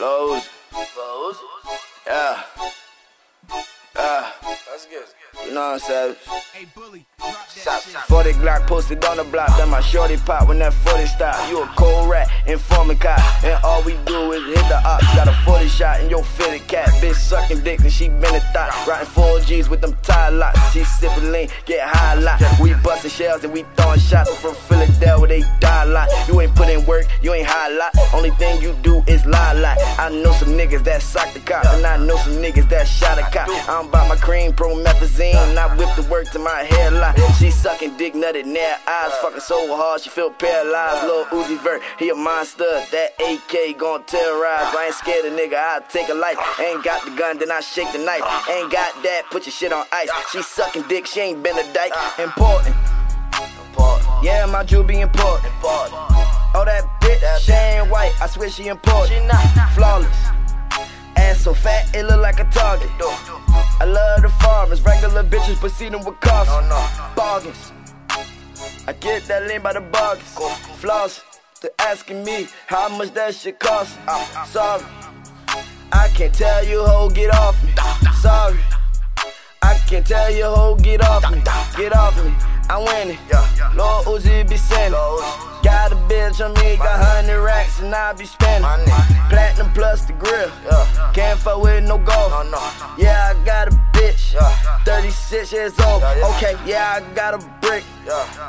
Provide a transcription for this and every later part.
Lows. Lows? Yeah. Yeah. That's good. You know what I'm saying? Hey, bully, drop that Stop, shit. stop. 40 Glock posted on the block, then my shorty pop when that 40 stop. You a cold rat, informant cop, and all we do is hit the ops. Got a 40 shot in your fitted cat, bitch sucking dick and she been a thought. Riding 4Gs with them tie locks, she sipping lean, get high a lot. We busting shells and we throwing shots from Philadelphia, they die a lot. You ain't put in work, you ain't high a lot. Only thing you do is lie a lot. I know some niggas that sock the cop, and I know some niggas that shot a cop. I'm by my cream, promethazine, I whip the work to my hairline. She sucking dick nutted near eyes, fucking so hard she feel paralyzed. Lil Uzi Vert, he a monster. That AK gon' terrorize. I ain't scared of nigga, I take a life. Ain't got the gun, then I shake the knife. Ain't got that, put your shit on ice. She sucking dick, she ain't been a dyke. Important. My jewel be important. Oh, that bitch, she ain't white. I swear she important. Flawless. Ass so fat, it look like a target. I love the farmers, regular bitches proceeding with costs. Bargains. I get that lean by the bargains. Floss. They're asking me how much that shit cost. I'm Sorry. I can't tell you, ho, get off me. Sorry. I can't tell you, ho, get off me. Get off me. I'm winning. Lord Uzi be sending. Got a bitch on me, got hundred racks and I be spending. Platinum plus the grill. Can't fuck with no gold. Yeah, I got a bitch. 36 years old. Okay, yeah, I got a brick.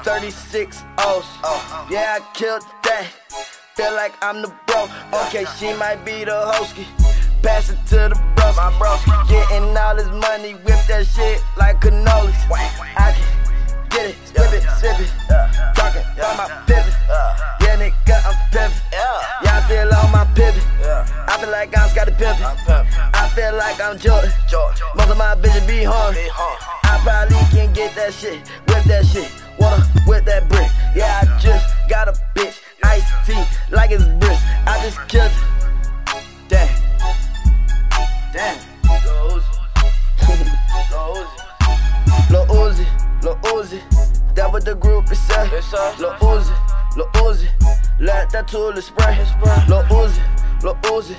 36 O's. Yeah, I killed that. Feel like I'm the bro. Okay, she might be the hostie. Pass it to the bros. My bros getting all this money, whip that shit like cannolis. I whip it, sip it. Talking about my pivot. Yeah, nigga, I'm pivot. Yeah, I feel on my pivot. I feel like I'm Scottie Pippen. I feel like I'm Jordan. Most of my bitches be hungry. I probably can get that shit, whip that shit. Wanna whip that brick. Yeah, I just got a bitch. Iced tea like it's brisk. I just killed it. Damn. Damn. Lil Uzi. Lil Uzi. Lil Uzi. That what the group is saying. Lil Uzi. Lil Uzi. Let that tool spray. Lil Uzi. Lil Uzi.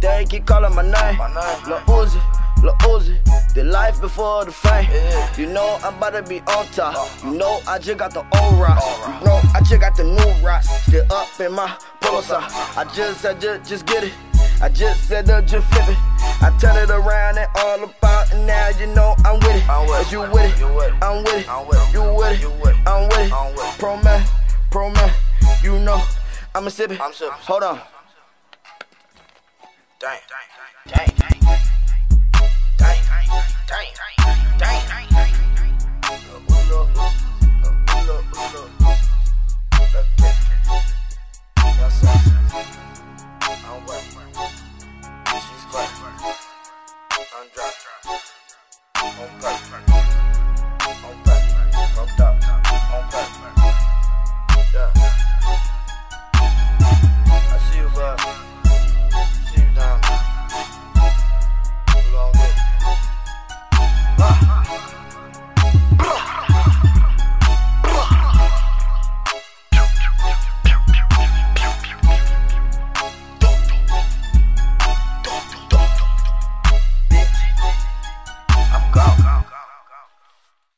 They keep calling my name. Lil Uzi. Lil Uzi. The life before the fame. You know I'm about to be on top. You know I just got the old rocks. You know I just got the new rocks. Still up in my polo. I just I just, just get it. I just said uh, just flip it. I turn it around and all about and now you know I'm with it. I'm with it. You with it. You with it. I'm with it. I'm with it. You with it. You with it. I'm with it. I'm with it. Pro man. Pro man. You know I'm a sip it. I'm sipping. Hold on. Dang. Dang. Dang. home.